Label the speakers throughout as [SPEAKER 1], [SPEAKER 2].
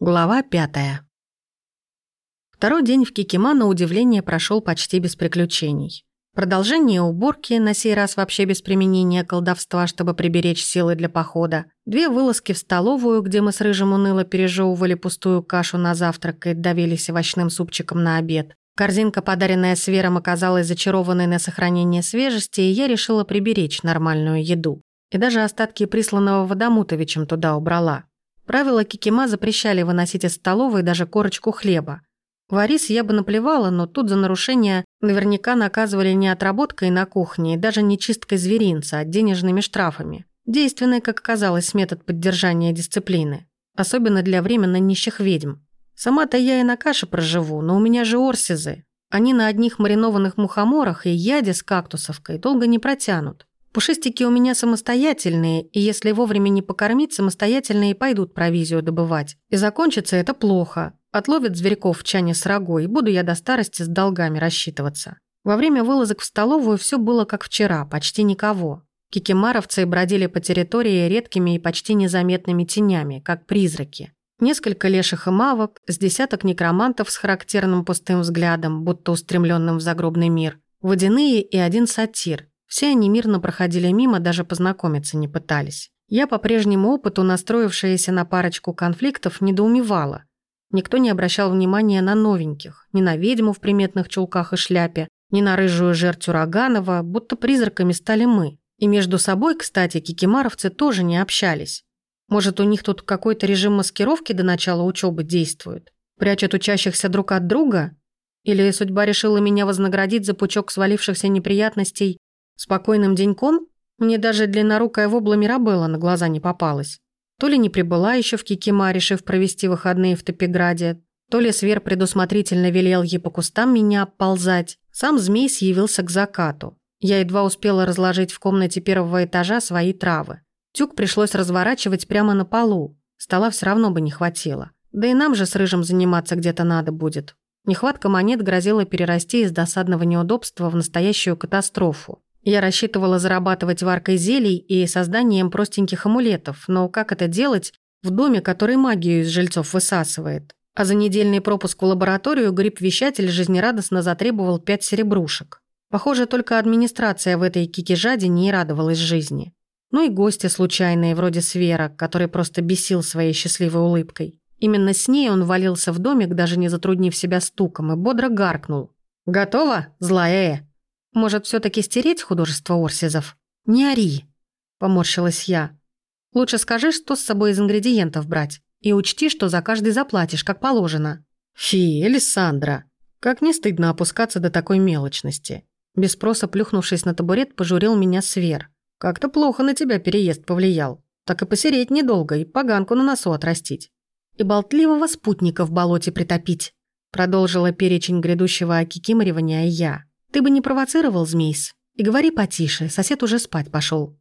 [SPEAKER 1] Глава пятая. Второй день в Кикима на удивление прошел почти без приключений. Продолжение уборки, на сей раз вообще без применения колдовства, чтобы приберечь силы для похода. Две вылазки в столовую, где мы с Рыжим уныло пережевывали пустую кашу на завтрак и давились овощным супчиком на обед. Корзинка, подаренная Свером, оказалась зачарованной на сохранение свежести, и я решила приберечь нормальную еду. И даже остатки присланного Водомутовичем туда убрала. Правила Кикима запрещали выносить из столовой даже корочку хлеба. Варис я бы наплевала, но тут за нарушение наверняка наказывали не отработкой на кухне и даже не чисткой зверинца, а денежными штрафами. Действенный, как оказалось, метод поддержания дисциплины. Особенно для временно нищих ведьм. Сама-то я и на каше проживу, но у меня же орсизы. Они на одних маринованных мухоморах и яде с кактусовкой долго не протянут. Пушистики у меня самостоятельные, и если вовремя не покормить, самостоятельно и пойдут провизию добывать. И закончится это плохо. Отловят зверьков в чане с рогой, и буду я до старости с долгами рассчитываться. Во время вылазок в столовую все было как вчера, почти никого. Кикимаровцы бродили по территории редкими и почти незаметными тенями, как призраки. Несколько леших и мавок, с десяток некромантов с характерным пустым взглядом, будто устремленным в загробный мир, водяные и один сатир, все они мирно проходили мимо, даже познакомиться не пытались. Я по прежнему опыту, настроившаяся на парочку конфликтов, недоумевала. Никто не обращал внимания на новеньких, ни на ведьму в приметных чулках и шляпе, ни на рыжую жертву Роганова, будто призраками стали мы. И между собой, кстати, кикимаровцы тоже не общались. Может, у них тут какой-то режим маскировки до начала учебы действует? Прячут учащихся друг от друга? Или судьба решила меня вознаградить за пучок свалившихся неприятностей Спокойным деньком мне даже длиннорукая вобла Мирабелла на глаза не попалась. То ли не прибыла еще в Кикима, решив провести выходные в Топиграде, то ли Свер предусмотрительно велел ей по кустам меня ползать. Сам змей съявился к закату. Я едва успела разложить в комнате первого этажа свои травы. Тюк пришлось разворачивать прямо на полу. Стола все равно бы не хватило. Да и нам же с Рыжим заниматься где-то надо будет. Нехватка монет грозила перерасти из досадного неудобства в настоящую катастрофу. Я рассчитывала зарабатывать варкой зелий и созданием простеньких амулетов, но как это делать в доме, который магию из жильцов высасывает? А за недельный пропуск в лабораторию гриб-вещатель жизнерадостно затребовал пять серебрушек. Похоже, только администрация в этой кикижаде не радовалась жизни. Ну и гости случайные, вроде Свера, который просто бесил своей счастливой улыбкой. Именно с ней он валился в домик, даже не затруднив себя стуком, и бодро гаркнул. «Готово, злая Э?» Может, все таки стереть художество Орсизов? Не ори, поморщилась я. Лучше скажи, что с собой из ингредиентов брать. И учти, что за каждый заплатишь, как положено. Фи, Элисандра, как не стыдно опускаться до такой мелочности. Без спроса плюхнувшись на табурет, пожурил меня Свер. Как-то плохо на тебя переезд повлиял. Так и посереть недолго, и поганку на носу отрастить. И болтливого спутника в болоте притопить. Продолжила перечень грядущего окикиморивания я. Ты бы не провоцировал, Змейс? И говори потише, сосед уже спать пошел.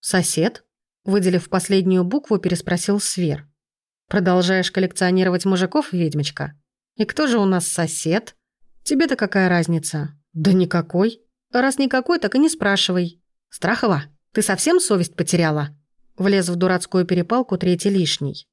[SPEAKER 1] «Сосед?» Выделив последнюю букву, переспросил Свер. «Продолжаешь коллекционировать мужиков, ведьмочка? И кто же у нас сосед? Тебе-то какая разница?» «Да никакой. Раз никакой, так и не спрашивай. Страхова, ты совсем совесть потеряла?» Влез в дурацкую перепалку третий лишний.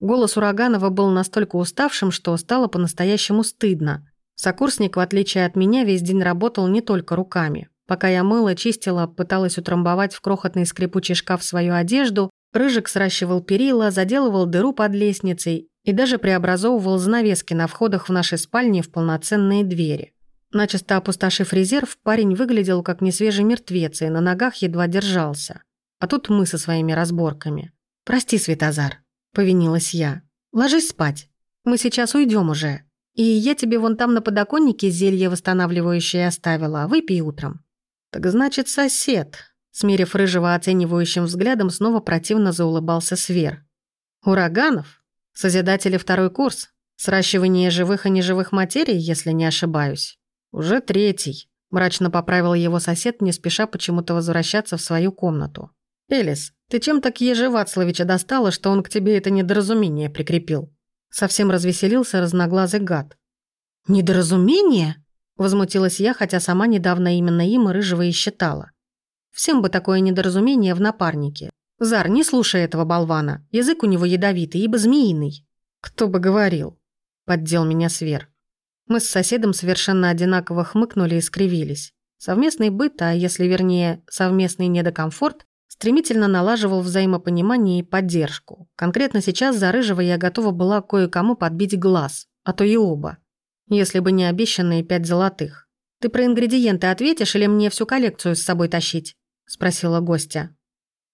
[SPEAKER 1] Голос Ураганова был настолько уставшим, что стало по-настоящему стыдно. Сокурсник, в отличие от меня, весь день работал не только руками. Пока я мыла, чистила, пыталась утрамбовать в крохотный скрипучий шкаф свою одежду, Рыжик сращивал перила, заделывал дыру под лестницей и даже преобразовывал занавески на входах в нашей спальне в полноценные двери. Начисто опустошив резерв, парень выглядел как несвежий мертвец и на ногах едва держался. А тут мы со своими разборками. «Прости, Светозар», — повинилась я. «Ложись спать. Мы сейчас уйдем уже». И я тебе вон там на подоконнике зелье восстанавливающее оставила, выпей утром». «Так значит, сосед», — смерив рыжего оценивающим взглядом, снова противно заулыбался Свер. «Ураганов? Созидатели второй курс? Сращивание живых и неживых материй, если не ошибаюсь?» «Уже третий», — мрачно поправил его сосед, не спеша почему-то возвращаться в свою комнату. «Элис, ты чем так Ежевацловича достала, что он к тебе это недоразумение прикрепил?» Совсем развеселился разноглазый гад. «Недоразумение?» – возмутилась я, хотя сама недавно именно им рыжего и считала. Всем бы такое недоразумение в напарнике. Зар, не слушай этого болвана. Язык у него ядовитый, ибо змеиный. «Кто бы говорил?» – поддел меня Свер. Мы с соседом совершенно одинаково хмыкнули и скривились. Совместный быт, а если вернее, совместный недокомфорт, стремительно налаживал взаимопонимание и поддержку. Конкретно сейчас за Рыжего я готова была кое-кому подбить глаз, а то и оба. Если бы не обещанные пять золотых. «Ты про ингредиенты ответишь или мне всю коллекцию с собой тащить?» – спросила гостя.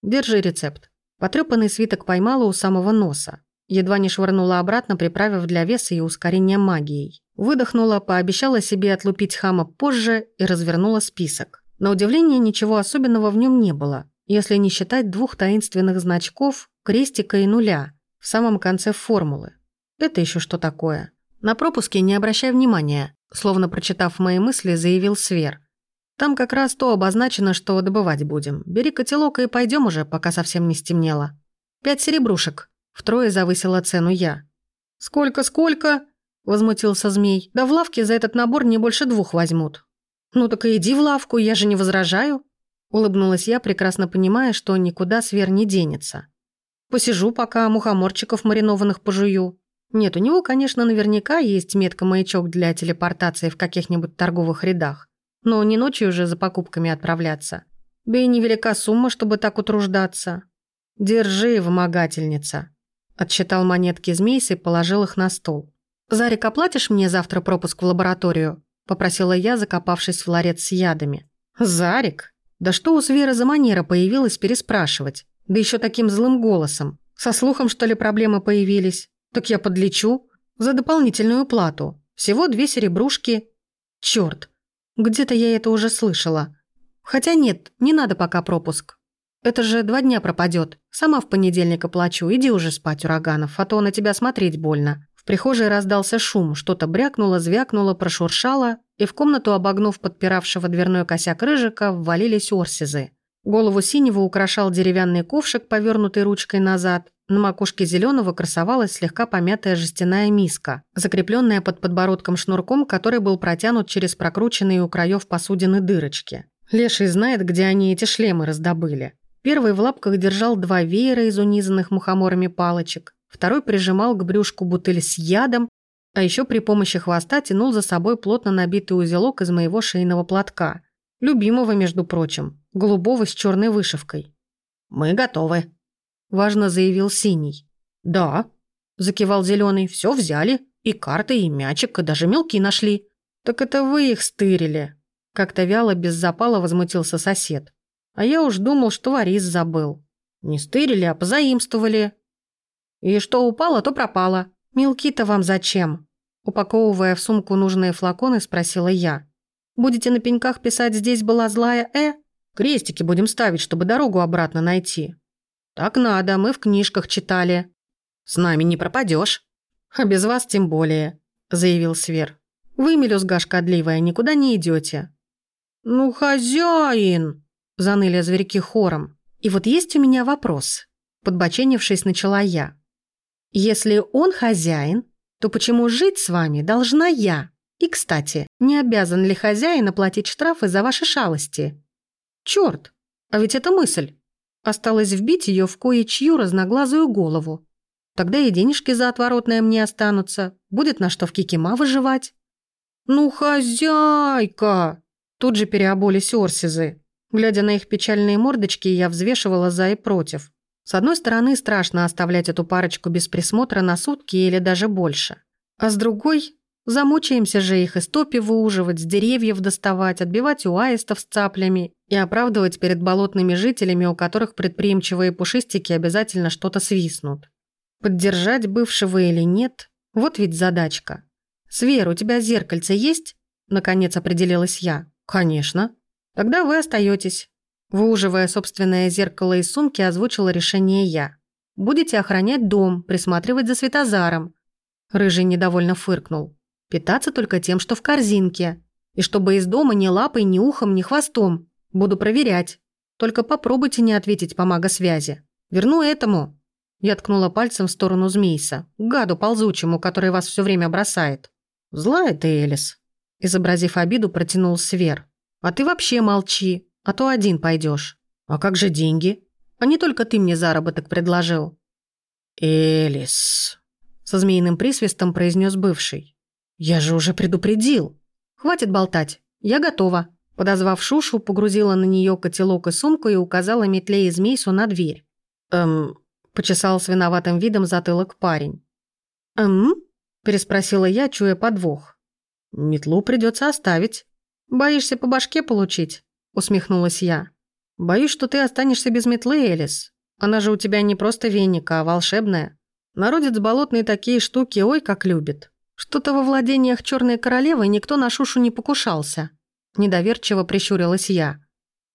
[SPEAKER 1] «Держи рецепт». Потрёпанный свиток поймала у самого носа. Едва не швырнула обратно, приправив для веса и ускорения магией. Выдохнула, пообещала себе отлупить хама позже и развернула список. На удивление, ничего особенного в нем не было, если не считать двух таинственных значков, крестика и нуля, в самом конце формулы. Это еще что такое? На пропуске не обращай внимания, словно прочитав мои мысли, заявил Свер. Там как раз то обозначено, что добывать будем. Бери котелок и пойдем уже, пока совсем не стемнело. Пять серебрушек. Втрое завысила цену я. «Сколько, сколько?» – возмутился змей. «Да в лавке за этот набор не больше двух возьмут». «Ну так и иди в лавку, я же не возражаю». Улыбнулась я, прекрасно понимая, что никуда свер не денется. «Посижу, пока мухоморчиков маринованных пожую». Нет, у него, конечно, наверняка есть метка-маячок для телепортации в каких-нибудь торговых рядах. Но не ночью уже за покупками отправляться. Да и невелика сумма, чтобы так утруждаться. Держи, вымогательница. Отсчитал монетки змейс и положил их на стол. «Зарик, оплатишь мне завтра пропуск в лабораторию?» Попросила я, закопавшись в ларец с ядами. «Зарик? Да что у Зверы за манера появилась переспрашивать? Да еще таким злым голосом. Со слухом, что ли, проблемы появились? Так я подлечу. За дополнительную плату. Всего две серебрушки. Черт, где-то я это уже слышала. Хотя нет, не надо пока пропуск. Это же два дня пропадет. Сама в понедельник оплачу. Иди уже спать, Ураганов, а то на тебя смотреть больно. В прихожей раздался шум, что-то брякнуло, звякнуло, прошуршало, и в комнату, обогнув подпиравшего дверной косяк рыжика, ввалились орсизы. Голову синего украшал деревянный ковшик, повернутый ручкой назад. На макушке зеленого красовалась слегка помятая жестяная миска, закрепленная под подбородком шнурком, который был протянут через прокрученные у краев посудины дырочки. Леший знает, где они эти шлемы раздобыли. Первый в лапках держал два веера из унизанных мухоморами палочек, второй прижимал к брюшку бутыль с ядом, а еще при помощи хвоста тянул за собой плотно набитый узелок из моего шейного платка. Любимого, между прочим, голубого с черной вышивкой. «Мы готовы», – важно заявил Синий. «Да», – закивал Зеленый, – «все взяли, и карты, и мячик, и даже мелки нашли». «Так это вы их стырили», – как-то вяло, без запала возмутился сосед. А я уж думал, что Варис забыл. Не стырили, а позаимствовали. И что упало, то пропало. Мелки-то вам зачем? Упаковывая в сумку нужные флаконы, спросила я. Будете на пеньках писать «здесь была злая Э»? Крестики будем ставить, чтобы дорогу обратно найти. Так надо, мы в книжках читали. С нами не пропадешь. А без вас тем более, заявил Свер. Вы, мелюзга шкодливая, никуда не идете. Ну, хозяин! Заныли зверьки хором. И вот есть у меня вопрос. Подбоченившись, начала я. Если он хозяин, то почему жить с вами должна я? И, кстати, не обязан ли хозяин оплатить штрафы за ваши шалости? Черт, а ведь это мысль. Осталось вбить ее в кое-чью разноглазую голову. Тогда и денежки за отворотное мне останутся. Будет на что в кикима выживать. «Ну, хозяйка!» Тут же переобулись орсизы. Глядя на их печальные мордочки, я взвешивала за и против. С одной стороны, страшно оставлять эту парочку без присмотра на сутки или даже больше. А с другой, замучаемся же их из топи выуживать, с деревьев доставать, отбивать у аистов с цаплями и оправдывать перед болотными жителями, у которых предприимчивые пушистики обязательно что-то свистнут. Поддержать бывшего или нет – вот ведь задачка. «Свер, у тебя зеркальце есть?» – наконец определилась я. «Конечно», Тогда вы остаетесь. Выуживая собственное зеркало из сумки, озвучила решение я. Будете охранять дом, присматривать за Светозаром. Рыжий недовольно фыркнул. Питаться только тем, что в корзинке. И чтобы из дома ни лапой, ни ухом, ни хвостом. Буду проверять. Только попробуйте не ответить по магосвязи. Верну этому. Я ткнула пальцем в сторону Змейса, гаду ползучему, который вас все время бросает. Злая ты, Элис. Изобразив обиду, протянул Свер. А ты вообще молчи, а то один пойдешь. А как же деньги? А не только ты мне заработок предложил. Элис. со змеиным присвистом произнес бывший. «Я же уже предупредил!» «Хватит болтать, я готова!» Подозвав Шушу, погрузила на нее котелок и сумку и указала метле и змейсу на дверь. «Эм...» – почесал с виноватым видом затылок парень. «Эм?» – переспросила я, чуя подвох. «Метлу придется оставить. Боишься по башке получить?» – усмехнулась я. «Боюсь, что ты останешься без метлы, Элис. Она же у тебя не просто веника, а волшебная. Народец болотные такие штуки ой как любит. Что-то во владениях Черной Королевы никто на Шушу не покушался». Недоверчиво прищурилась я.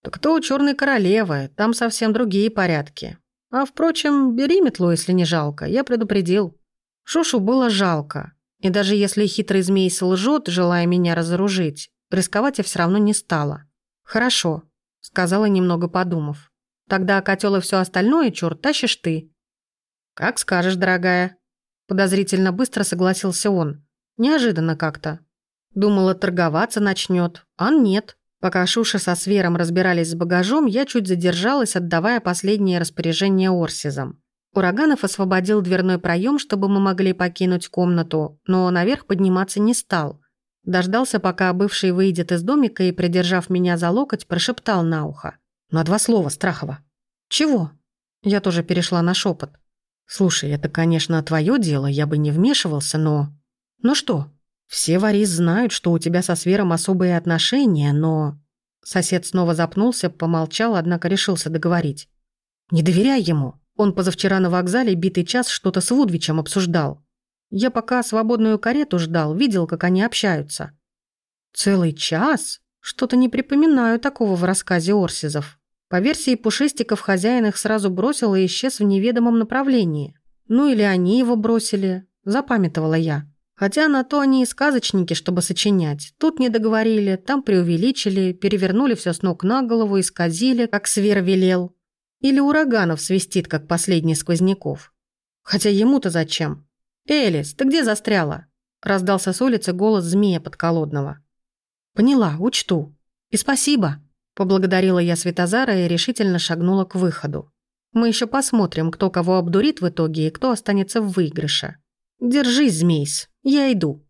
[SPEAKER 1] «Так кто у Черной Королевы? Там совсем другие порядки. А впрочем, бери метлу, если не жалко. Я предупредил». Шушу было жалко. И даже если хитрый змей лжет, желая меня разоружить, рисковать я все равно не стала. «Хорошо», — сказала, немного подумав. «Тогда котел и все остальное, черт, тащишь ты». «Как скажешь, дорогая». Подозрительно быстро согласился он. Неожиданно как-то. Думала, торговаться начнет, а нет. Пока Шуша со Свером разбирались с багажом, я чуть задержалась, отдавая последнее распоряжение Орсизам. Ураганов освободил дверной проем, чтобы мы могли покинуть комнату, но наверх подниматься не стал. Дождался, пока бывший выйдет из домика и, придержав меня за локоть, прошептал на ухо. «На два слова, Страхова». «Чего?» Я тоже перешла на шепот. «Слушай, это, конечно, твое дело, я бы не вмешивался, но...» «Ну что?» «Все Варис знают, что у тебя со Свером особые отношения, но...» Сосед снова запнулся, помолчал, однако решился договорить. «Не доверяй ему. Он позавчера на вокзале битый час что-то с Вудвичем обсуждал. Я пока свободную карету ждал, видел, как они общаются. Целый час? Что-то не припоминаю такого в рассказе Орсизов. По версии Пушистиков, хозяин их сразу бросил и исчез в неведомом направлении. Ну или они его бросили, запамятовала я. Хотя на то они и сказочники, чтобы сочинять. Тут не договорили, там преувеличили, перевернули все с ног на голову, исказили, как свер велел. Или ураганов свистит, как последний сквозняков. Хотя ему-то зачем? «Элис, ты где застряла?» Раздался с улицы голос змея подколодного. «Поняла, учту. И спасибо», – поблагодарила я Светозара и решительно шагнула к выходу. «Мы еще посмотрим, кто кого обдурит в итоге и кто останется в выигрыше. Держись, змейс, я иду».